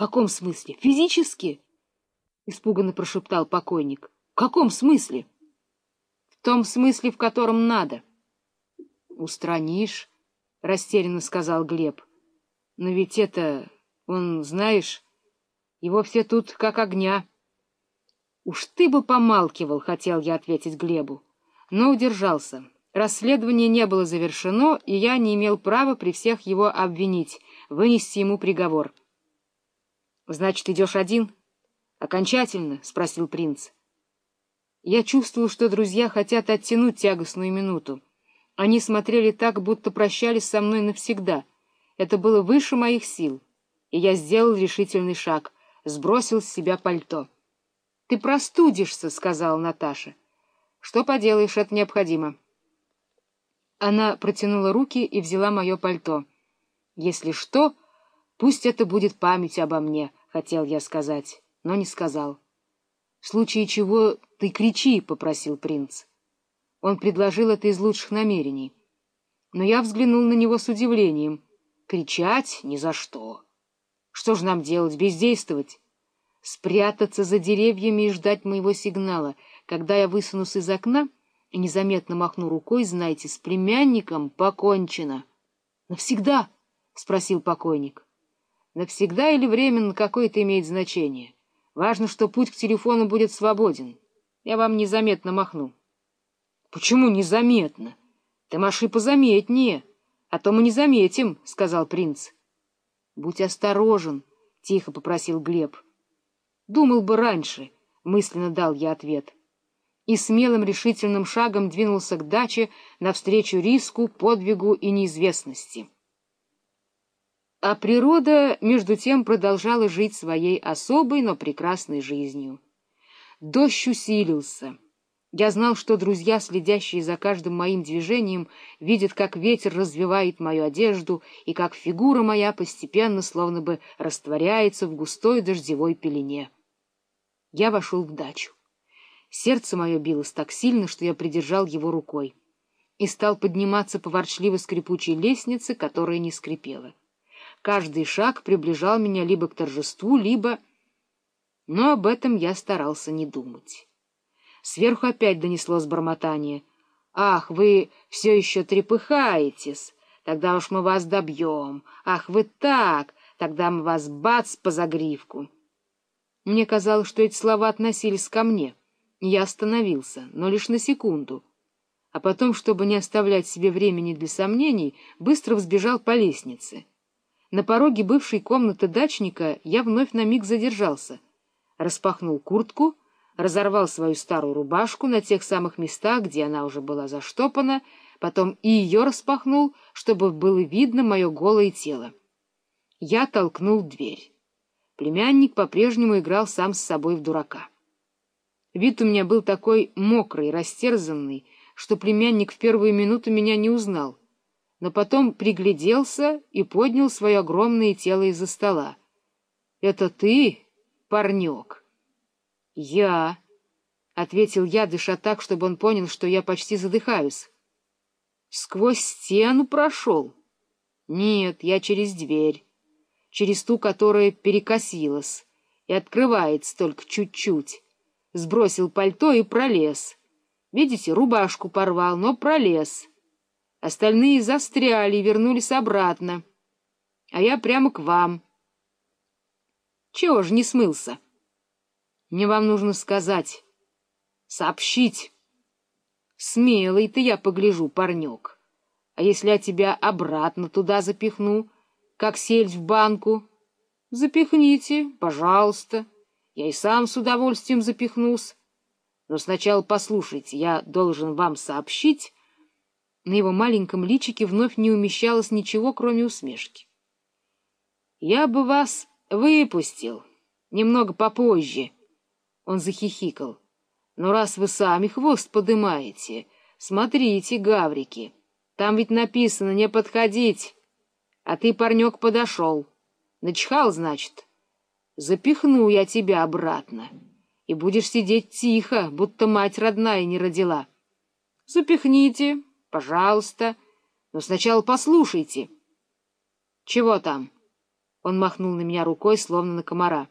каком смысле? Физически? — испуганно прошептал покойник. — В каком смысле? — В том смысле, в котором надо. — Устранишь, — растерянно сказал Глеб. — Но ведь это... он, знаешь, его все тут как огня. — Уж ты бы помалкивал, — хотел я ответить Глебу, но удержался. Расследование не было завершено, и я не имел права при всех его обвинить, вынести ему приговор. —— Значит, идешь один? — Окончательно? — спросил принц. Я чувствовал, что друзья хотят оттянуть тягостную минуту. Они смотрели так, будто прощались со мной навсегда. Это было выше моих сил. И я сделал решительный шаг, сбросил с себя пальто. — Ты простудишься, — сказала Наташа. — Что поделаешь, это необходимо. Она протянула руки и взяла мое пальто. — Если что, пусть это будет память обо мне —— хотел я сказать, но не сказал. — В случае чего ты кричи, — попросил принц. Он предложил это из лучших намерений. Но я взглянул на него с удивлением. Кричать ни за что. Что же нам делать, бездействовать? Спрятаться за деревьями и ждать моего сигнала. Когда я высунусь из окна и незаметно махну рукой, знаете, с племянником покончено. — Навсегда? — спросил покойник. — Навсегда или временно какое-то имеет значение. Важно, что путь к телефону будет свободен. Я вам незаметно махну. — Почему незаметно? Ты маши позаметнее, а то мы не заметим, — сказал принц. — Будь осторожен, — тихо попросил Глеб. — Думал бы раньше, — мысленно дал я ответ. И смелым решительным шагом двинулся к даче навстречу риску, подвигу и неизвестности. А природа, между тем, продолжала жить своей особой, но прекрасной жизнью. Дождь усилился. Я знал, что друзья, следящие за каждым моим движением, видят, как ветер развивает мою одежду и как фигура моя постепенно словно бы растворяется в густой дождевой пелене. Я вошел в дачу. Сердце мое билось так сильно, что я придержал его рукой и стал подниматься по ворчливо скрипучей лестнице, которая не скрипела. Каждый шаг приближал меня либо к торжеству, либо... Но об этом я старался не думать. Сверху опять донеслось бормотание. «Ах, вы все еще трепыхаетесь! Тогда уж мы вас добьем! Ах, вы так! Тогда мы вас бац по загривку!» Мне казалось, что эти слова относились ко мне. Я остановился, но лишь на секунду. А потом, чтобы не оставлять себе времени для сомнений, быстро взбежал по лестнице. На пороге бывшей комнаты дачника я вновь на миг задержался. Распахнул куртку, разорвал свою старую рубашку на тех самых местах, где она уже была заштопана, потом и ее распахнул, чтобы было видно мое голое тело. Я толкнул дверь. Племянник по-прежнему играл сам с собой в дурака. Вид у меня был такой мокрый, растерзанный, что племянник в первую минуту меня не узнал но потом пригляделся и поднял свое огромное тело из-за стола. — Это ты, парнек? — Я, — ответил я, дыша так, чтобы он понял, что я почти задыхаюсь. — Сквозь стену прошел? — Нет, я через дверь, через ту, которая перекосилась и открывается только чуть-чуть. Сбросил пальто и пролез. Видите, рубашку порвал, но пролез. Остальные застряли и вернулись обратно. А я прямо к вам. Чего же не смылся? Мне вам нужно сказать, сообщить. Смелый ты, я погляжу, парнек. А если я тебя обратно туда запихну, как сельдь в банку? Запихните, пожалуйста. Я и сам с удовольствием запихнусь. Но сначала послушайте, я должен вам сообщить, на его маленьком личике вновь не умещалось ничего, кроме усмешки. — Я бы вас выпустил немного попозже, — он захихикал. — Но раз вы сами хвост подымаете, смотрите, гаврики, там ведь написано «не подходить», а ты, парнек, подошел. Начихал, значит? Запихну я тебя обратно, и будешь сидеть тихо, будто мать родная не родила. Запихните, Пожалуйста, но сначала послушайте. Чего там? Он махнул на меня рукой, словно на комара.